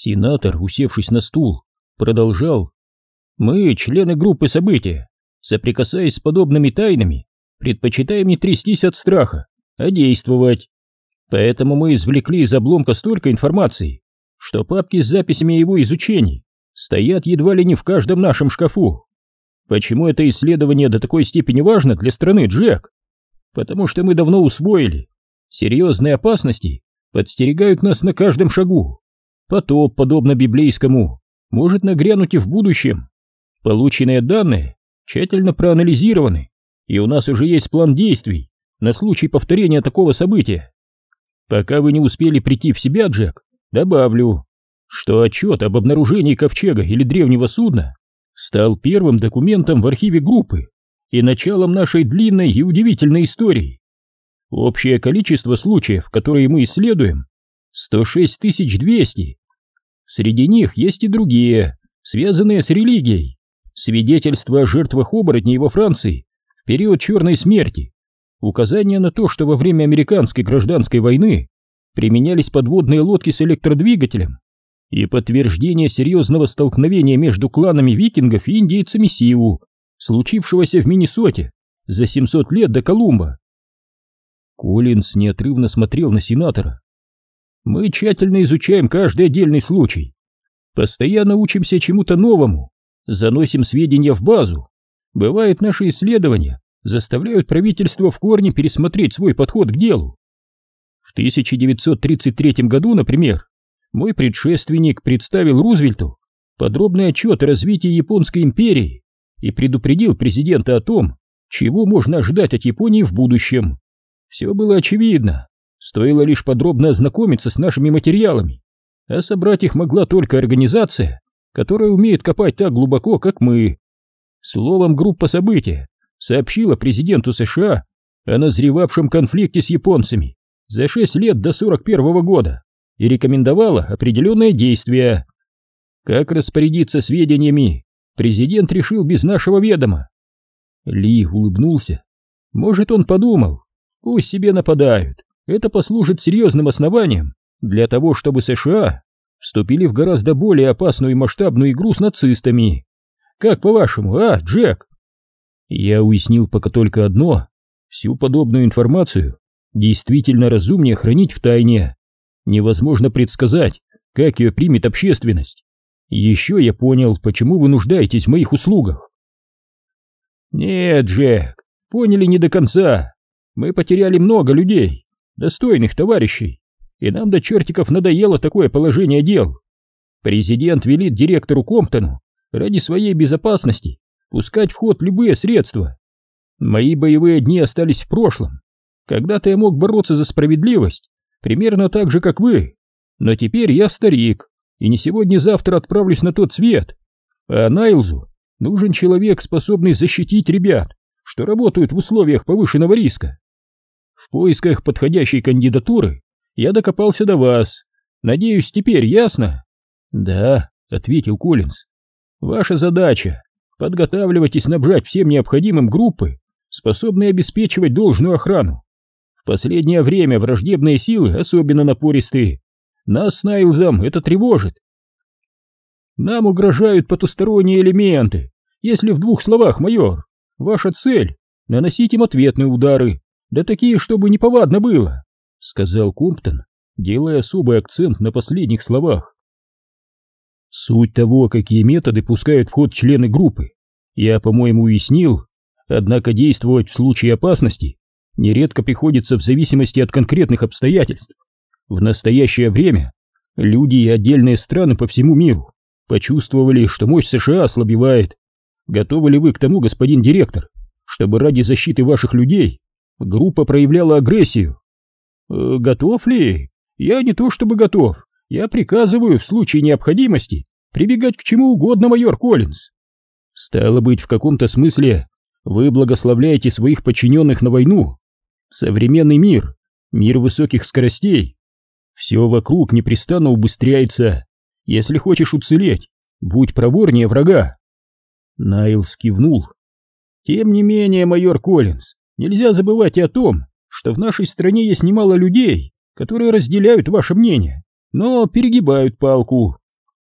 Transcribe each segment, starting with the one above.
Сенатор, усевшись на стул, продолжал. Мы, члены группы события, соприкасаясь с подобными тайнами, предпочитаем не трястись от страха, а действовать. Поэтому мы извлекли из обломка столько информации, что папки с записями его изучений стоят едва ли не в каждом нашем шкафу. Почему это исследование до такой степени важно для страны, Джек? Потому что мы давно усвоили. Серьезные опасности подстерегают нас на каждом шагу. Потоп, подобно библейскому, может нагрянуть и в будущем. Полученные данные тщательно проанализированы, и у нас уже есть план действий на случай повторения такого события. Пока вы не успели прийти в себя, Джек, добавлю, что отчет об обнаружении ковчега или древнего судна стал первым документом в архиве группы и началом нашей длинной и удивительной истории. Общее количество случаев, которые мы исследуем, 106 200. Среди них есть и другие, связанные с религией. Свидетельства о жертвах оборотней во Франции в период Черной смерти. Указания на то, что во время американской гражданской войны применялись подводные лодки с электродвигателем. И подтверждение серьезного столкновения между кланами викингов и индейцами Сиу, случившегося в Миннесоте за 700 лет до Колумба. Коллинс неотрывно смотрел на сенатора. Мы тщательно изучаем каждый отдельный случай. Постоянно учимся чему-то новому, заносим сведения в базу. Бывает, наши исследования заставляют правительство в корне пересмотреть свой подход к делу. В 1933 году, например, мой предшественник представил Рузвельту подробный отчет о развитии Японской империи и предупредил президента о том, чего можно ожидать от Японии в будущем. Все было очевидно. Стоило лишь подробно ознакомиться с нашими материалами, а собрать их могла только организация, которая умеет копать так глубоко, как мы. Словом, группа события сообщила президенту США о назревавшем конфликте с японцами за 6 лет до 41 -го года и рекомендовала определенные действия. Как распорядиться сведениями, президент решил без нашего ведома. Ли улыбнулся. Может, он подумал, пусть себе нападают, это послужит серьезным основанием для того, чтобы США вступили в гораздо более опасную и масштабную игру с нацистами. Как по-вашему, а, Джек? Я уяснил пока только одно. Всю подобную информацию действительно разумнее хранить в тайне. Невозможно предсказать, как ее примет общественность. Еще я понял, почему вы нуждаетесь в моих услугах. Нет, Джек, поняли не до конца. Мы потеряли много людей, достойных товарищей, и нам до чертиков надоело такое положение дел. Президент велит директору Комптону ради своей безопасности пускать в ход любые средства. Мои боевые дни остались в прошлом. Когда-то я мог бороться за справедливость, примерно так же, как вы. Но теперь я старик, и не сегодня-завтра отправлюсь на тот свет. А Найлзу нужен человек, способный защитить ребят, что работают в условиях повышенного риска. В поисках подходящей кандидатуры я докопался до вас. Надеюсь, теперь ясно? Да, ответил Коллинз. Ваша задача — подготавливать и снабжать всем необходимым группы, способные обеспечивать должную охрану. В последнее время враждебные силы особенно напористые. Нас с Найлзом это тревожит. Нам угрожают потусторонние элементы. Если в двух словах, майор, ваша цель — наносить им ответные удары, да такие, чтобы неповадно было, — сказал Комптон, делая особый акцент на последних словах. Суть того, какие методы пускают в ход члены группы, я, по-моему, уяснил, однако действовать в случае опасности нередко приходится в зависимости от конкретных обстоятельств. В настоящее время люди и отдельные страны по всему миру почувствовали, что мощь США ослабевает. Готовы ли вы к тому, господин директор, чтобы ради защиты ваших людей Группа проявляла агрессию. Э, готов ли? Я не то чтобы готов. Я приказываю в случае необходимости прибегать к чему угодно, майор Коллинз. Стало быть, в каком-то смысле вы благословляете своих подчиненных на войну. Современный мир, мир высоких скоростей. Все вокруг непрестанно убыстряется. Если хочешь уцелеть, будь проворнее врага. Найлс кивнул. Тем не менее, майор Коллинз, Нельзя забывать и о том, что в нашей стране есть немало людей, которые разделяют ваше мнение, но перегибают палку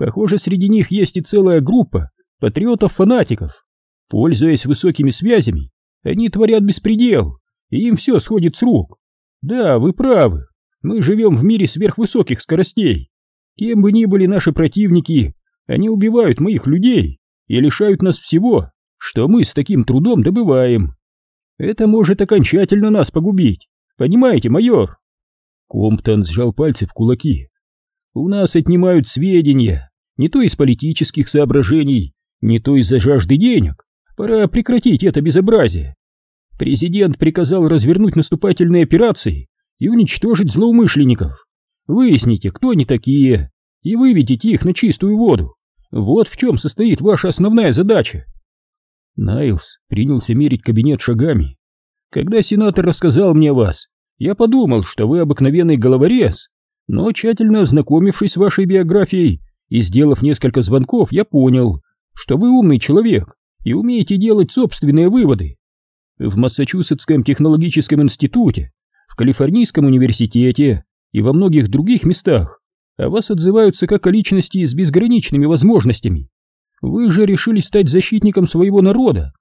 Похоже, среди них есть и целая группа патриотов-фанатиков. Пользуясь высокими связями, они творят беспредел, и им все сходит с рук. Да, вы правы, мы живем в мире сверхвысоких скоростей. Кем бы ни были наши противники, они убивают моих людей и лишают нас всего, что мы с таким трудом добываем. Это может окончательно нас погубить. Понимаете, майор? Комптон сжал пальцы в кулаки. У нас отнимают сведения, не то из политических соображений, не то из-за жажды денег. Пора прекратить это безобразие. Президент приказал развернуть наступательные операции и уничтожить злоумышленников. Выясните, кто они такие, и выведите их на чистую воду. Вот в чем состоит ваша основная задача. Найлс принялся мерить кабинет шагами. Когда сенатор рассказал мне о вас, я подумал, что вы обыкновенный головорез, но тщательно ознакомившись с вашей биографией и сделав несколько звонков, я понял, что вы умный человек и умеете делать собственные выводы. В Массачусетском технологическом институте, в Калифорнийском университете и во многих других местах о вас отзываются как о личности с безграничными возможностями. Вы же решили стать защитником своего народа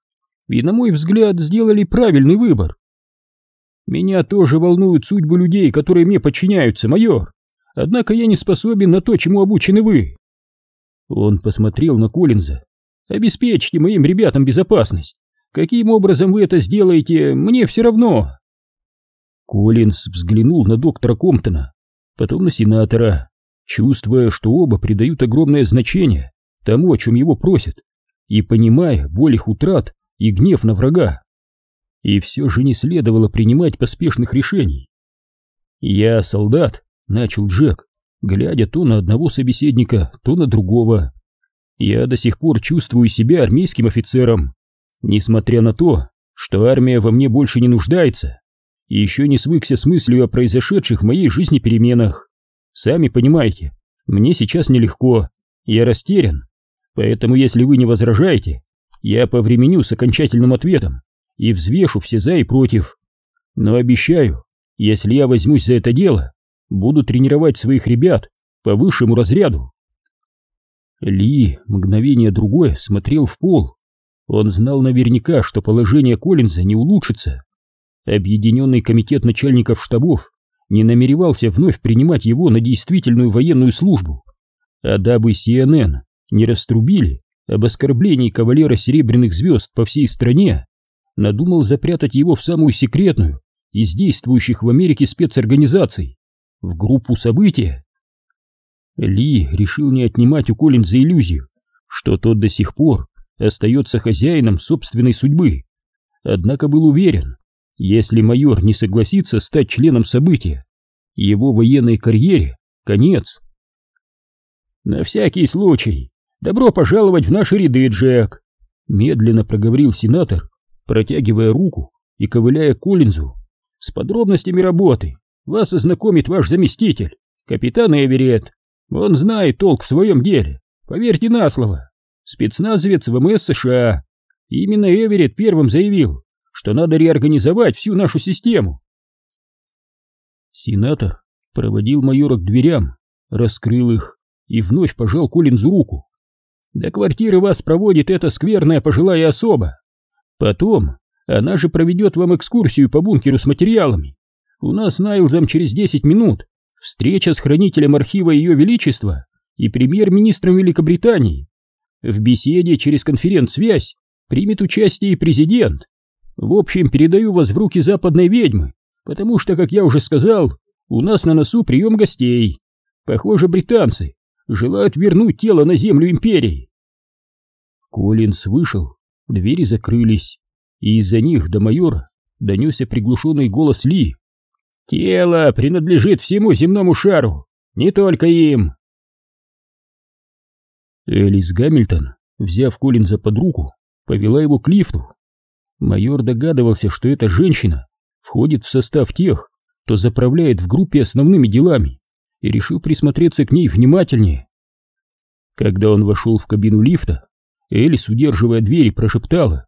и, на мой взгляд, сделали правильный выбор. Меня тоже волнуют судьбы людей, которые мне подчиняются, майор. Однако я не способен на то, чему обучены вы. Он посмотрел на Коллинза. Обеспечьте моим ребятам безопасность. Каким образом вы это сделаете, мне все равно. Коллинз взглянул на доктора Комптона, потом на сенатора, чувствуя, что оба придают огромное значение тому, о чем его просят, и понимая боль их утрат и гнев на врага. И все же не следовало принимать поспешных решений. «Я солдат», — начал Джек, глядя то на одного собеседника, то на другого. «Я до сих пор чувствую себя армейским офицером, несмотря на то, что армия во мне больше не нуждается, и еще не свыкся с мыслью о произошедших в моей жизни переменах. Сами понимаете, мне сейчас нелегко, я растерян, Поэтому, если вы не возражаете, я повременю с окончательным ответом и взвешу все за и против. Но обещаю, если я возьмусь за это дело, буду тренировать своих ребят по высшему разряду. Ли мгновение другое смотрел в пол. Он знал наверняка, что положение Коллинза не улучшится. Объединенный комитет начальников штабов не намеревался вновь принимать его на действительную военную службу, а дабы CNN не раструбили об оскорблении кавалера серебряных звезд по всей стране, надумал запрятать его в самую секретную из действующих в Америке спецорганизаций, в группу события. Ли решил не отнимать у Коллинза иллюзию, что тот до сих пор остается хозяином собственной судьбы, однако был уверен, если майор не согласится стать членом события, его военной карьере конец. На всякий случай «Добро пожаловать в наши ряды, Джек!» Медленно проговорил сенатор, протягивая руку и ковыляя к. «С подробностями работы вас ознакомит ваш заместитель, капитан Эверетт. Он знает толк в своем деле, поверьте на слово. Спецназовец ВМС США. Именно Эверетт первым заявил, что надо реорганизовать всю нашу систему». Сенатор проводил майора к дверям, раскрыл их и вновь пожал Коллинзу руку. До квартиры вас проводит эта скверная пожилая особа. Потом она же проведет вам экскурсию по бункеру с материалами. У нас с Найлзом через 10 минут встреча с хранителем архива Ее Величества и премьер-министром Великобритании. В беседе через конференц-связь примет участие и президент. В общем, передаю вас в руки западной ведьмы, потому что, как я уже сказал, у нас на носу прием гостей. Похоже, британцы желают вернуть тело на землю империи. Коллинс вышел, двери закрылись, и из-за них до майора донесся приглушенный голос Ли. «Тело принадлежит всему земному шару, не только им!» Элис Гамильтон, взяв Коллинза под руку, повела его к лифту. Майор догадывался, что эта женщина входит в состав тех, кто заправляет в группе основными делами и решил присмотреться к ней внимательнее. Когда он вошел в кабину лифта, Элис, удерживая двери, прошептала.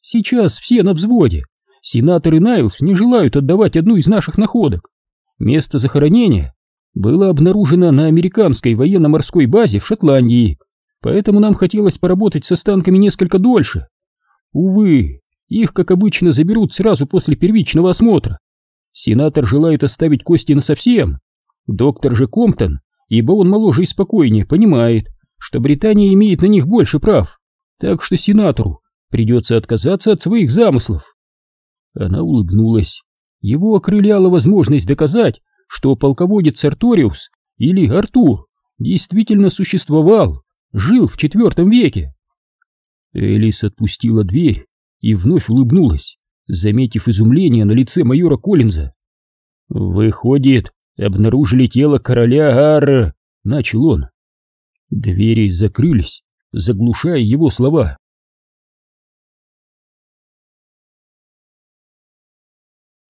«Сейчас все на взводе. Сенатор и Найлс не желают отдавать одну из наших находок. Место захоронения было обнаружено на американской военно-морской базе в Шотландии, поэтому нам хотелось поработать с останками несколько дольше. Увы, их, как обычно, заберут сразу после первичного осмотра. Сенатор желает оставить кости насовсем. Доктор же Комптон, ибо он моложе и спокойнее, понимает, что Британия имеет на них больше прав, так что сенатору придется отказаться от своих замыслов. Она улыбнулась. Его окрыляла возможность доказать, что полководец Арториус или Артур действительно существовал, жил в четвертом веке. Элис отпустила дверь и вновь улыбнулась, заметив изумление на лице майора Коллинза. «Выходит, обнаружили тело короля Ар...» — начал он. Двери закрылись, заглушая его слова.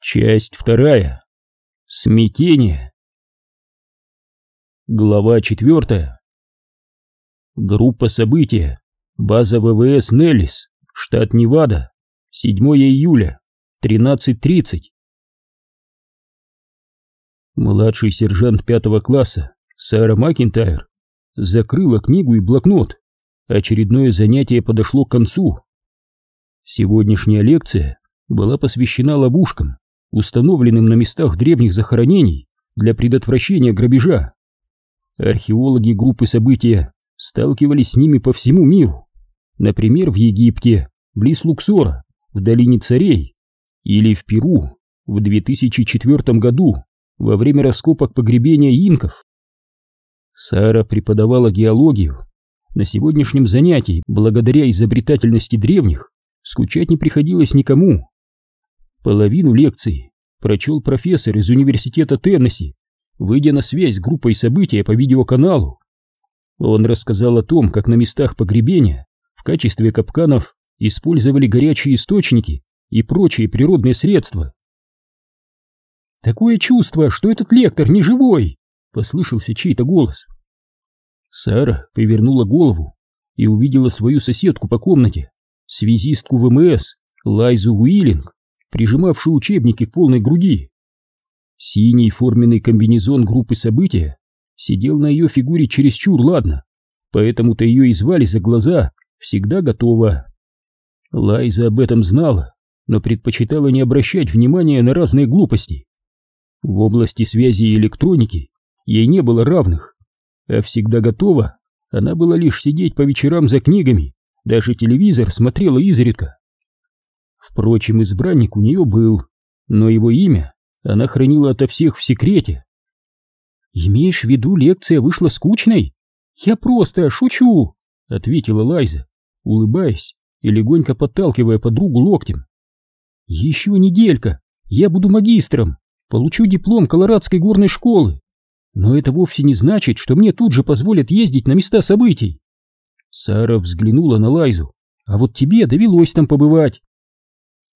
Часть вторая. Смятение. Глава четвертая. Группа события. База ВВС Неллис, штат Невада. 7 июля. 13.30. Младший сержант пятого класса Сара Макинтайр закрыла книгу и блокнот. Очередное занятие подошло к концу. Сегодняшняя лекция была посвящена ловушкам, установленным на местах древних захоронений для предотвращения грабежа. Археологи группы события сталкивались с ними по всему миру. Например, в Египте, близ Луксора, в долине царей, или в Перу в 2004 году во время раскопок погребения инков. Сара преподавала геологию. На сегодняшнем занятии, благодаря изобретательности древних, скучать не приходилось никому. Половину лекции прочел профессор из университета Теннесси, выйдя на связь с группой события по видеоканалу. Он рассказал о том, как на местах погребения в качестве капканов использовали горячие источники и прочие природные средства. «Такое чувство, что этот лектор не живой!» — послышался чей-то голос. Сара повернула голову и увидела свою соседку по комнате, связистку ВМС Лайзу Уиллинг прижимавшую учебники к полной груди. Синий форменный комбинезон группы события сидел на ее фигуре чересчур ладно, поэтому-то ее и звали за глаза «всегда готова». Лайза об этом знала, но предпочитала не обращать внимания на разные глупости. В области связи и электроники ей не было равных, а всегда готова она была лишь сидеть по вечерам за книгами, даже телевизор смотрела изредка. Впрочем, избранник у нее был, но его имя она хранила ото всех в секрете. «Имеешь в виду, лекция вышла скучной? Я просто шучу!» — ответила Лайза, улыбаясь и легонько подталкивая подругу локтем. «Еще неделька, я буду магистром, получу диплом Колорадской горной школы. Но это вовсе не значит, что мне тут же позволят ездить на места событий». Сара взглянула на Лайзу. «А вот тебе довелось там побывать.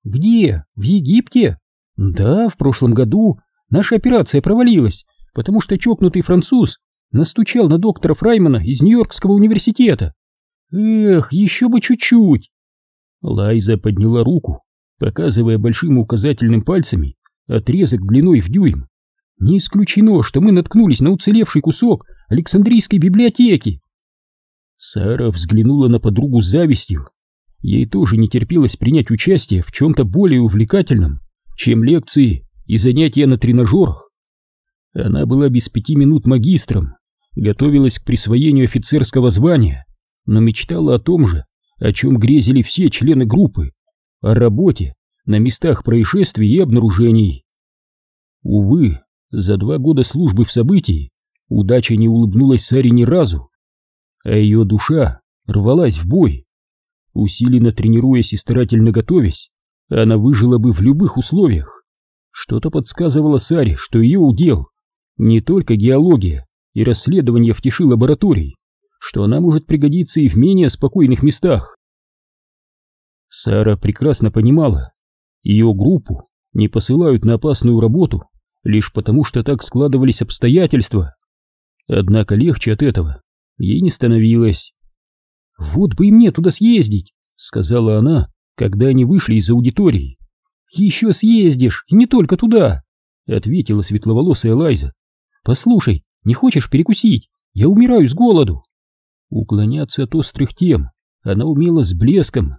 Где? В Египте? Да, в прошлом году наша операция провалилась, потому что чокнутый француз настучал на доктора Фраймана из Нью-Йоркского университета. Эх, еще бы чуть-чуть. Лайза подняла руку, показывая большим указательным пальцами отрезок длиной в дюйм. Не исключено, что мы наткнулись на уцелевший кусок Александрийской библиотеки. Сара взглянула на подругу с завистью. Ей тоже не терпелось принять участие в чем-то более увлекательном, чем лекции и занятия на тренажерах. Она была без пяти минут магистром, готовилась к присвоению офицерского звания, но мечтала о том же, о чем грезили все члены группы, о работе на местах происшествий и обнаружений. Увы, за два года службы в событии удача не улыбнулась Саре ни разу, а ее душа рвалась в бой. Усиленно тренируясь и старательно готовясь, она выжила бы в любых условиях. Что-то подсказывало Саре, что ее удел не только геология и расследование в тиши лабораторий, что она может пригодиться и в менее спокойных местах. Сара прекрасно понимала, ее группу не посылают на опасную работу лишь потому, что так складывались обстоятельства. Однако легче от этого ей не становилось. «Вот бы и мне туда съездить», — сказала она, когда они вышли из аудитории. «Еще съездишь, и не только туда», — ответила светловолосая Лайза. Послушай, не хочешь перекусить? Я умираю с голоду. Уклоняться от острых тем она умела с блеском.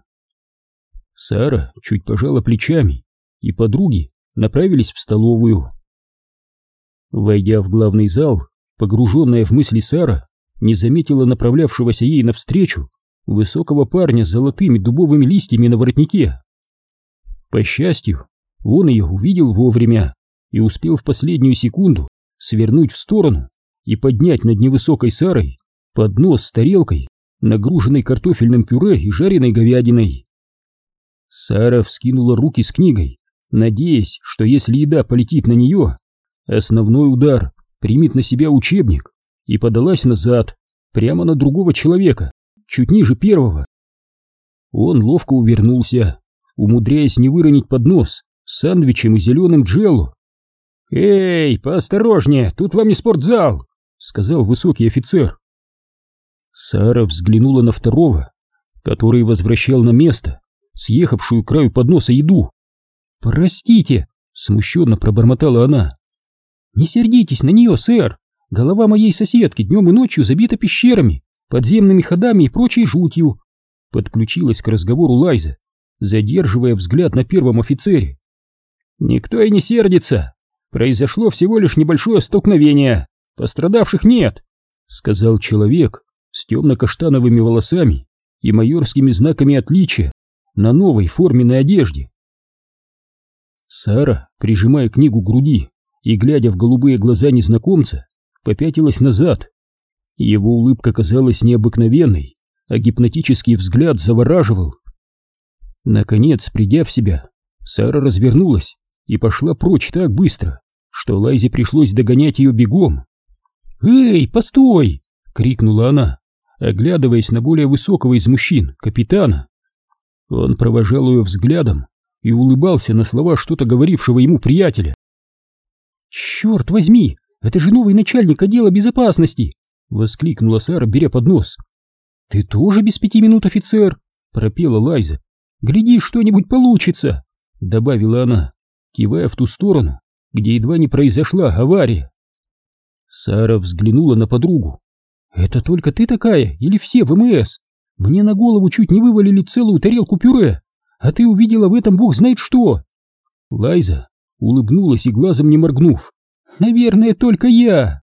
Сара чуть пожала плечами, и подруги направились в столовую. Войдя в главный зал, погруженная в мысли Сара не заметила направлявшегося ей навстречу высокого парня с золотыми дубовыми листьями на воротнике. По счастью, он ее увидел вовремя и успел в последнюю секунду свернуть в сторону и поднять над невысокой Сарой поднос с тарелкой, нагруженной картофельным пюре и жареной говядиной. Сара вскинула руки с книгой, надеясь, что если еда полетит на нее, основной удар примет на себя учебник, и подалась назад, прямо на другого человека, чуть ниже первого. Он ловко увернулся, умудряясь не выронить поднос с сэндвичем и зеленым джелло. «Эй, поосторожнее, тут вам не спортзал!» — сказал высокий офицер. Сара взглянула на второго, который возвращал на место съехавшую краю подноса еду. «Простите!» — смущенно пробормотала она. «Не сердитесь на нее, сэр! Голова моей соседки днем и ночью забита пещерами, подземными ходами и прочей жутью!» Подключилась к разговору Лайза, задерживая взгляд на первом офицере. «Никто и не сердится! Произошло всего лишь небольшое столкновение, пострадавших нет!» — сказал человек с темно-каштановыми волосами и майорскими знаками отличия на новой форменной одежде. Сара, прижимая книгу к груди и глядя в голубые глаза незнакомца, попятилась назад. Его улыбка казалась необыкновенной, а гипнотический взгляд завораживал. Наконец, придя в себя, Сара развернулась и пошла прочь так быстро, что Лайзе пришлось догонять ее бегом. «Эй, постой!» — крикнула она, оглядываясь на более высокого из мужчин, капитана. Он провожал ее взглядом и улыбался на слова что-то говорившего ему приятеля. «Черт возьми, это же новый начальник отдела безопасности!» — воскликнула Сара, беря поднос. «Ты тоже без пяти минут офицер?» — пропела Лайза. «Гляди, что-нибудь получится!» — добавила она, кивая в ту сторону, где едва не произошла авария. Сара взглянула на подругу. «Это только ты такая или все ВМС? Мне на голову чуть не вывалили целую тарелку пюре, а ты увидела в этом бог знает что!» Лайза улыбнулась и глазом не моргнув. «Наверное, только я!»